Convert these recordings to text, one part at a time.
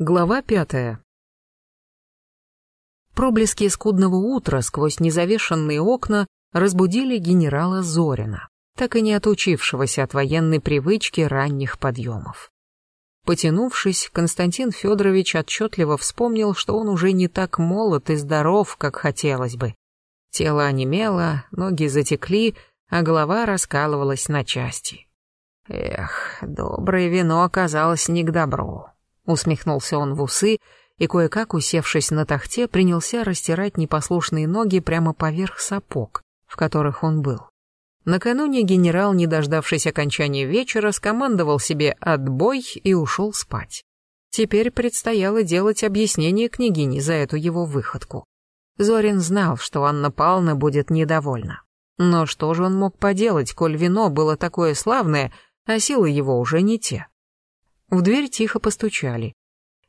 Глава пятая. Проблески скудного утра сквозь незавешенные окна разбудили генерала Зорина, так и не отучившегося от военной привычки ранних подъемов. Потянувшись, Константин Федорович отчетливо вспомнил, что он уже не так молод и здоров, как хотелось бы. Тело онемело, ноги затекли, а голова раскалывалась на части. Эх, доброе вино оказалось не к добру. Усмехнулся он в усы и, кое-как усевшись на тахте, принялся растирать непослушные ноги прямо поверх сапог, в которых он был. Накануне генерал, не дождавшись окончания вечера, скомандовал себе «отбой» и ушел спать. Теперь предстояло делать объяснение княгине за эту его выходку. Зорин знал, что Анна Павловна будет недовольна. Но что же он мог поделать, коль вино было такое славное, а силы его уже не те? В дверь тихо постучали.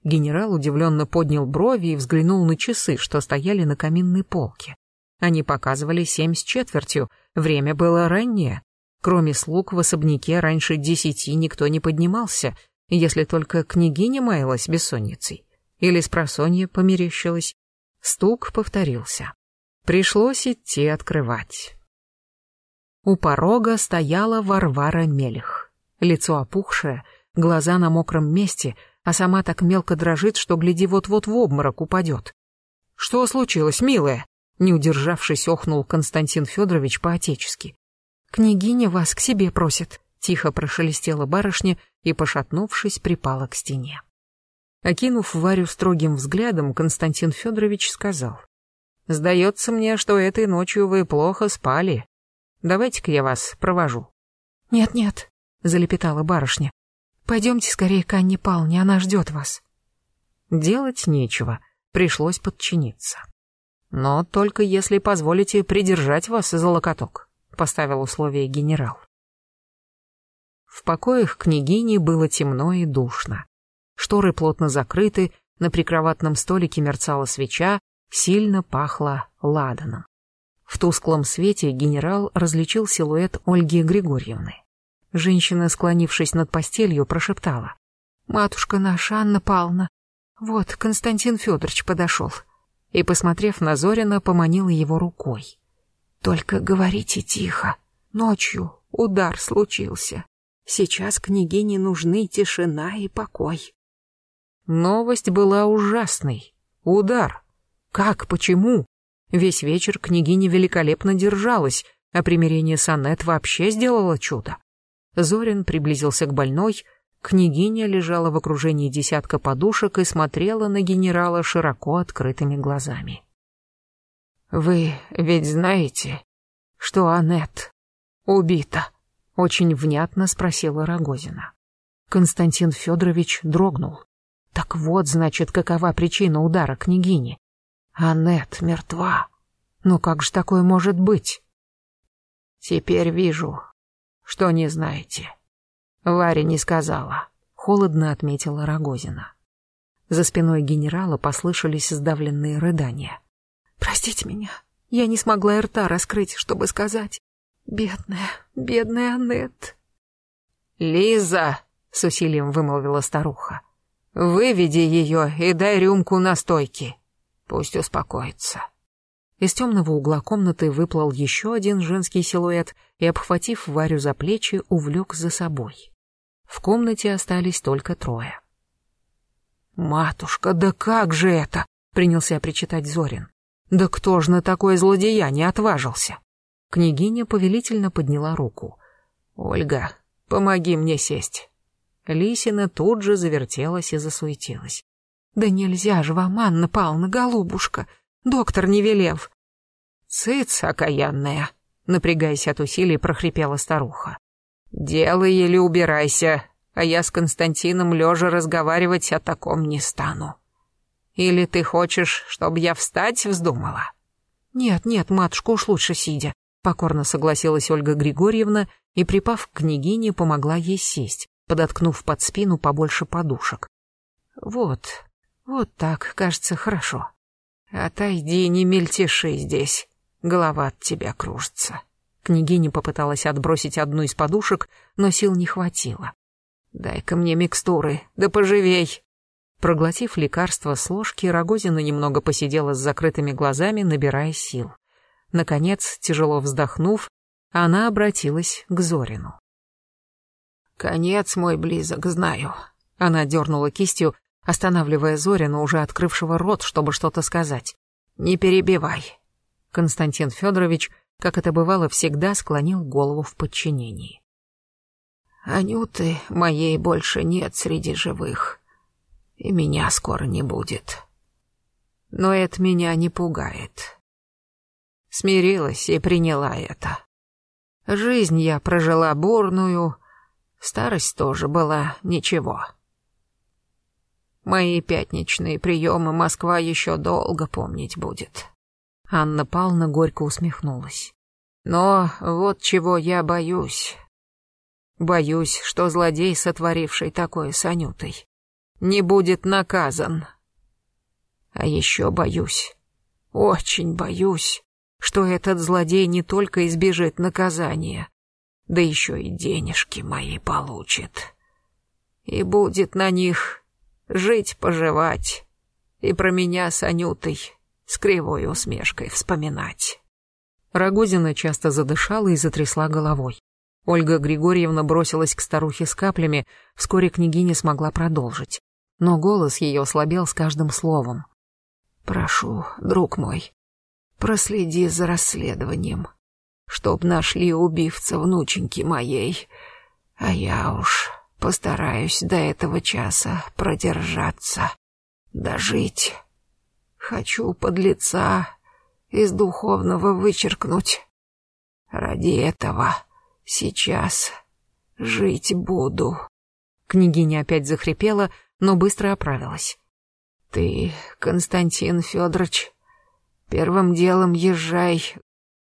Генерал удивленно поднял брови и взглянул на часы, что стояли на каминной полке. Они показывали семь с четвертью, время было раннее. Кроме слуг в особняке раньше десяти никто не поднимался, если только княгиня маялась бессонницей. Или спросонья померещилась. Стук повторился. Пришлось идти открывать. У порога стояла Варвара Мелих. Лицо опухшее, глаза на мокром месте, а сама так мелко дрожит, что, гляди, вот-вот в обморок упадет. «Что случилось, милая?» Не удержавшись, охнул Константин Федорович по-отечески. «Княгиня вас к себе просит», — тихо прошелестела барышня и, пошатнувшись, припала к стене. Окинув Варю строгим взглядом, Константин Федорович сказал. «Сдается мне, что этой ночью вы плохо спали. Давайте-ка я вас провожу». «Нет-нет», — залепетала барышня. Пойдемте скорее к Анне Павловне, она ждет вас. Делать нечего, пришлось подчиниться. Но только если позволите придержать вас за локоток, поставил условие генерал. В покоях княгини было темно и душно. Шторы плотно закрыты, на прикроватном столике мерцала свеча, сильно пахло ладаном. В тусклом свете генерал различил силуэт Ольги Григорьевны. Женщина, склонившись над постелью, прошептала. «Матушка наша, Анна Павловна, вот Константин Федорович подошел». И, посмотрев на Зорина, поманила его рукой. «Только говорите тихо. Ночью удар случился. Сейчас княгине нужны тишина и покой». Новость была ужасной. Удар. Как, почему? Весь вечер княгиня великолепно держалась, а примирение с Аннет вообще сделало чудо. Зорин приблизился к больной, княгиня лежала в окружении десятка подушек и смотрела на генерала широко открытыми глазами. «Вы ведь знаете, что Аннет убита?» — очень внятно спросила Рогозина. Константин Федорович дрогнул. Так вот, значит, какова причина удара княгини. Аннет мертва. Но как же такое может быть? Теперь вижу, что не знаете. Варя не сказала, холодно отметила Рогозина. За спиной генерала послышались сдавленные рыдания. Простите меня, я не смогла и рта раскрыть, чтобы сказать. Бедная, бедная Аннет. Лиза, с усилием вымолвила старуха. Выведи ее и дай рюмку настойки. Пусть успокоится. Из темного угла комнаты выплыл еще один женский силуэт и, обхватив Варю за плечи, увлек за собой. В комнате остались только трое. «Матушка, да как же это?» — принялся причитать Зорин. «Да кто ж на такое злодеяние отважился?» Княгиня повелительно подняла руку. «Ольга, помоги мне сесть». Лисина тут же завертелась и засуетилась. «Да нельзя же вам, Анна Павловна, голубушка!» Доктор не велел. Цыц, окаянная, напрягаясь от усилий, прохрипела старуха. Делай или убирайся, а я с Константином лежа разговаривать о таком не стану. Или ты хочешь, чтобы я встать вздумала? Нет, нет, матушка, уж лучше сидя. Покорно согласилась Ольга Григорьевна и, припав к княгине, помогла ей сесть, подоткнув под спину побольше подушек. Вот, вот так, кажется, хорошо. «Отойди, не мельтеши здесь. Голова от тебя кружится». Княгиня попыталась отбросить одну из подушек, но сил не хватило. «Дай-ка мне микстуры, да поживей». Проглотив лекарство с ложки, Рогозина немного посидела с закрытыми глазами, набирая сил. Наконец, тяжело вздохнув, она обратилась к Зорину. «Конец мой близок, знаю». Она дернула кистью, останавливая Зорина, уже открывшего рот, чтобы что-то сказать. «Не перебивай». Константин Федорович, как это бывало всегда, склонил голову в подчинении. «Анюты моей больше нет среди живых, и меня скоро не будет. Но это меня не пугает. Смирилась и приняла это. Жизнь я прожила бурную, старость тоже была ничего. Мои пятничные приемы Москва еще долго помнить будет. Анна Павловна горько усмехнулась. Но вот чего я боюсь. Боюсь, что злодей, сотворивший такое с Анютой, не будет наказан. А еще боюсь, очень боюсь, что этот злодей не только избежит наказания, да еще и денежки мои получит. И будет на них жить-поживать, и про меня с Анютой с кривой усмешкой вспоминать. Рогозина часто задышала и затрясла головой. Ольга Григорьевна бросилась к старухе с каплями, вскоре княгиня смогла продолжить. Но голос ее слабел с каждым словом. «Прошу, друг мой, Проследи за расследованием, чтоб нашли убивца внученьки моей, а я уж постараюсь до этого часа продержаться, дожить. Хочу подлеца из духовного вычеркнуть. Ради этого сейчас жить буду. Княгиня опять захрипела, но быстро оправилась. Ты, Константин Федорович, Первым делом езжай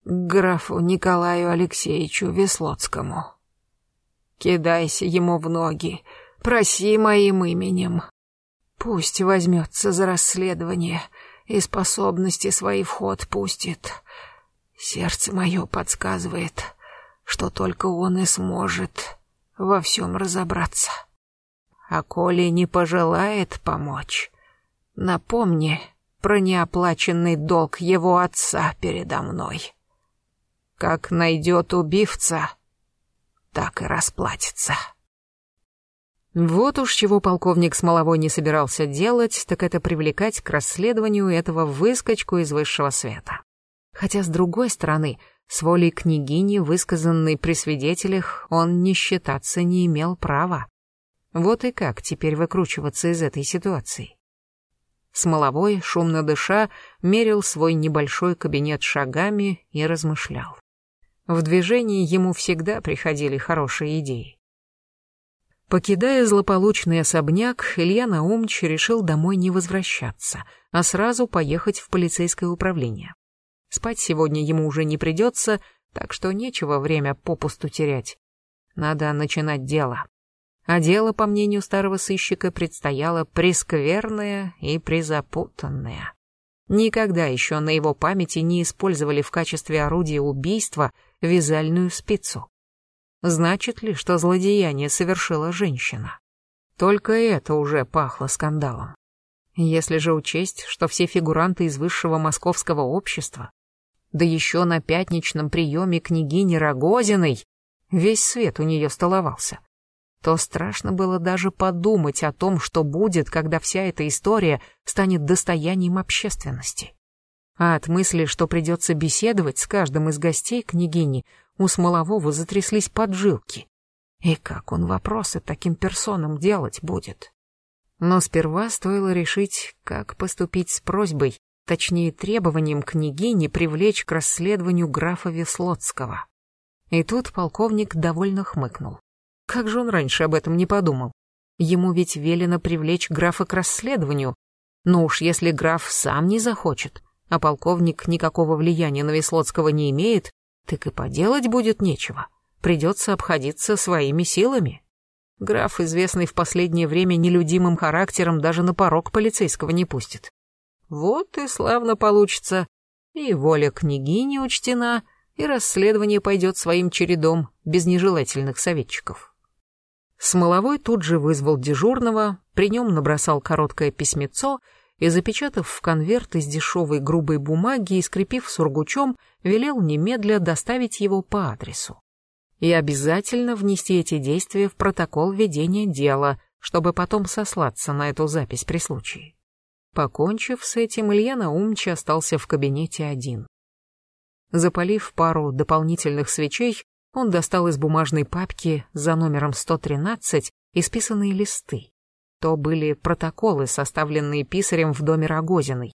к графу Николаю Алексеевичу Веслоцкому. Кидайся ему в ноги, проси моим именем. Пусть возьмется за расследование и способности свои в ход пустит. Сердце мое подсказывает, что только он и сможет во всем разобраться. А коли не пожелает помочь, напомни, про неоплаченный долг его отца передо мной. Как найдет убивца, так и расплатится. Вот уж чего полковник Смоловой не собирался делать, так это привлекать к расследованию этого выскочку из высшего света. Хотя, с другой стороны, с волей княгини, высказанной при свидетелях, он не считаться не имел права. Вот и как теперь выкручиваться из этой ситуации. Смоловой, шумно дыша, мерил свой небольшой кабинет шагами и размышлял. В движении ему всегда приходили хорошие идеи. Покидая злополучный особняк, Илья Наумч решил домой не возвращаться, а сразу поехать в полицейское управление. Спать сегодня ему уже не придется, так что нечего время попусту терять. Надо начинать дело. А дело, по мнению старого сыщика, предстояло прескверное и призапутанное. Никогда еще на его памяти не использовали в качестве орудия убийства вязальную спицу. Значит ли, что злодеяние совершила женщина? Только это уже пахло скандалом. Если же учесть, что все фигуранты из высшего московского общества, да еще на пятничном приеме княгини Рогозиной, весь свет у нее столовался, то страшно было даже подумать о том, что будет, когда вся эта история станет достоянием общественности. А от мысли, что придется беседовать с каждым из гостей княгини, у Смолового затряслись поджилки. И как он вопросы таким персонам делать будет? Но сперва стоило решить, как поступить с просьбой, точнее требованием княгини привлечь к расследованию графа Веслоцкого. И тут полковник довольно хмыкнул. Как же он раньше об этом не подумал? Ему ведь велено привлечь графа к расследованию. Но уж если граф сам не захочет, а полковник никакого влияния на Веслоцкого не имеет, так и поделать будет нечего. Придется обходиться своими силами. Граф, известный в последнее время нелюдимым характером, даже на порог полицейского не пустит. Вот и славно получится. И воля княгини учтена, и расследование пойдет своим чередом, без нежелательных советчиков. Смоловой тут же вызвал дежурного, при нем набросал короткое письмецо и, запечатав в конверт из дешевой грубой бумаги и скрепив сургучом, велел немедля доставить его по адресу. И обязательно внести эти действия в протокол ведения дела, чтобы потом сослаться на эту запись при случае. Покончив с этим, Илья Наумч остался в кабинете один. Запалив пару дополнительных свечей, он достал из бумажной папки за номером 113 исписанные листы. То были протоколы, составленные писарем в доме Рогозиной,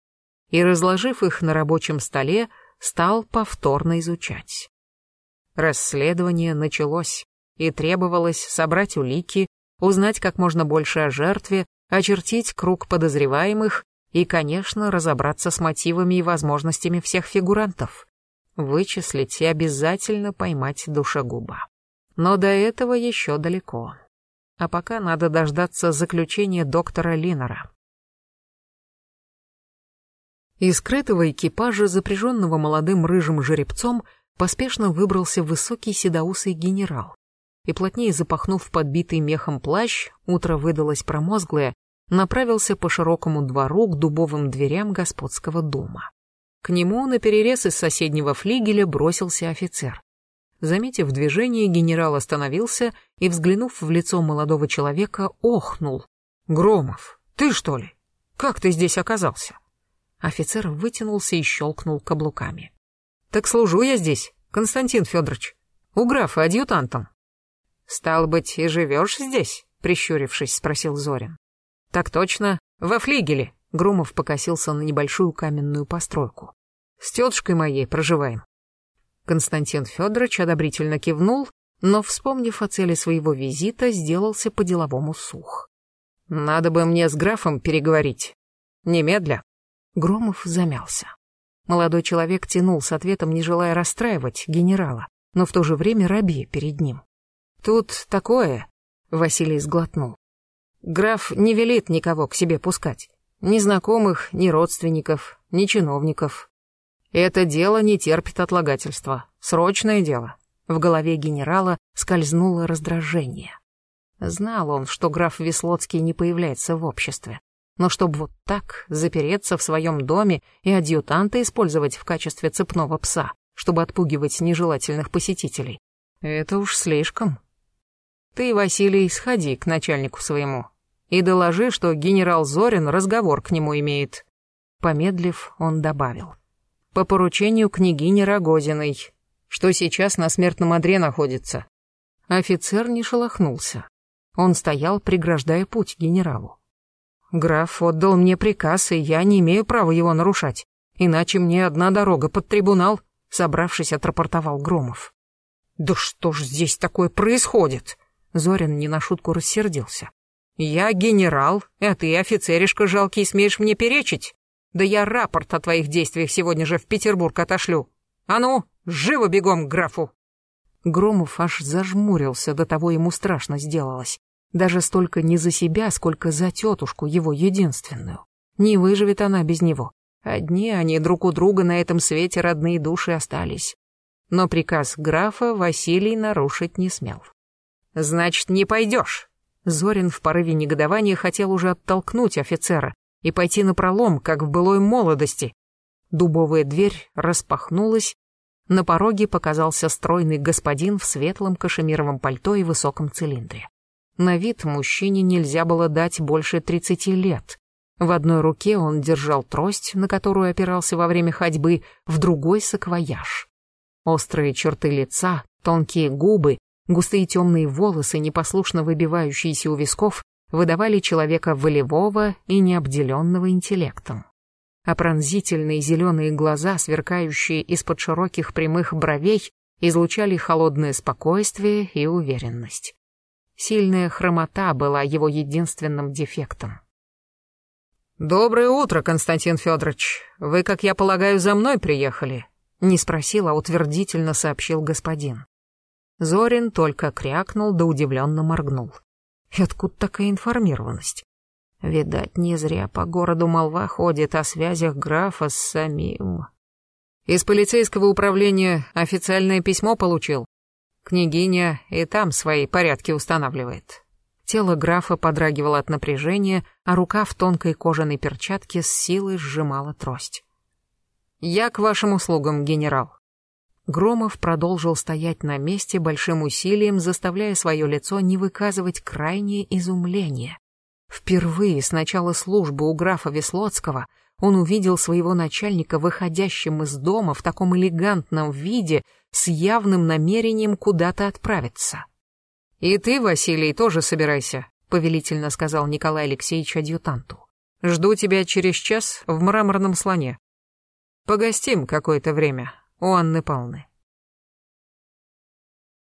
и, разложив их на рабочем столе, стал повторно изучать. Расследование началось, и требовалось собрать улики, узнать как можно больше о жертве, очертить круг подозреваемых и, конечно, разобраться с мотивами и возможностями всех фигурантов, вычислить и обязательно поймать душегуба. Но до этого еще далеко. А пока надо дождаться заключения доктора Линнера. Из скрытого экипажа, запряженного молодым рыжим жеребцом, поспешно выбрался высокий седоусый генерал. И плотнее запахнув подбитый мехом плащ, утро выдалось промозглое, направился по широкому двору к дубовым дверям господского дома. К нему на перерез из соседнего флигеля бросился офицер. Заметив движение, генерал остановился и, взглянув в лицо молодого человека, охнул. «Громов, ты что ли? Как ты здесь оказался?» Офицер вытянулся и щелкнул каблуками. «Так служу я здесь, Константин Федорович. У графа адъютантом». «Стал быть, и живешь здесь?» — прищурившись, спросил Зорин. «Так точно, во флигеле», — Грумов покосился на небольшую каменную постройку. «С тетушкой моей проживаем». Константин Федорович одобрительно кивнул, но, вспомнив о цели своего визита, сделался по-деловому сух. «Надо бы мне с графом переговорить. Немедля». Громов замялся. Молодой человек тянул с ответом, не желая расстраивать генерала, но в то же время рабе перед ним. «Тут такое...» — Василий сглотнул. Граф не велит никого к себе пускать. Ни знакомых, ни родственников, ни чиновников. Это дело не терпит отлагательства. Срочное дело. В голове генерала скользнуло раздражение. Знал он, что граф Веслоцкий не появляется в обществе. Но чтобы вот так запереться в своем доме и адъютанта использовать в качестве цепного пса, чтобы отпугивать нежелательных посетителей, это уж слишком. Ты, Василий, сходи к начальнику своему и доложи, что генерал Зорин разговор к нему имеет. Помедлив, он добавил. По поручению княгини Рогозиной, что сейчас на смертном одре находится. Офицер не шелохнулся. Он стоял, преграждая путь генералу. Граф отдал мне приказ, и я не имею права его нарушать. Иначе мне одна дорога под трибунал, собравшись, отрапортовал Громов. Да что ж здесь такое происходит? Зорин не на шутку рассердился. «Я генерал, а ты, офицеришка жалкий, смеешь мне перечить? Да я рапорт о твоих действиях сегодня же в Петербург отошлю. А ну, живо бегом к графу!» Громов аж зажмурился, до того ему страшно сделалось. Даже столько не за себя, сколько за тетушку, его единственную. Не выживет она без него. Одни они друг у друга на этом свете родные души остались. Но приказ графа Василий нарушить не смел. «Значит, не пойдешь». Зорин в порыве негодования хотел уже оттолкнуть офицера и пойти на пролом, как в былой молодости. Дубовая дверь распахнулась, на пороге показался стройный господин в светлом кашемировом пальто и высоком цилиндре. На вид мужчине нельзя было дать больше тридцати лет. В одной руке он держал трость, на которую опирался во время ходьбы, в другой — саквояж. Острые черты лица, тонкие губы, Густые темные волосы, непослушно выбивающиеся у висков, выдавали человека волевого и необделенного интеллектом. А пронзительные зеленые глаза, сверкающие из-под широких прямых бровей, излучали холодное спокойствие и уверенность. Сильная хромота была его единственным дефектом. «Доброе утро, Константин Федорович. Вы, как я полагаю, за мной приехали?» Не спросил, а утвердительно сообщил господин. Зорин только крякнул да удивленно моргнул. И откуда такая информированность? Видать, не зря по городу молва ходит о связях графа с самим. Из полицейского управления официальное письмо получил. Княгиня и там свои порядки устанавливает. Тело графа подрагивало от напряжения, а рука в тонкой кожаной перчатке с силой сжимала трость. «Я к вашим услугам, генерал». Громов продолжил стоять на месте большим усилием, заставляя свое лицо не выказывать крайнее изумление. Впервые с начала службы у графа Веслоцкого он увидел своего начальника выходящим из дома в таком элегантном виде с явным намерением куда-то отправиться. «И ты, Василий, тоже собирайся», — повелительно сказал Николай Алексеевич адъютанту. «Жду тебя через час в мраморном слоне. Погостим какое-то время у Анны Павловны».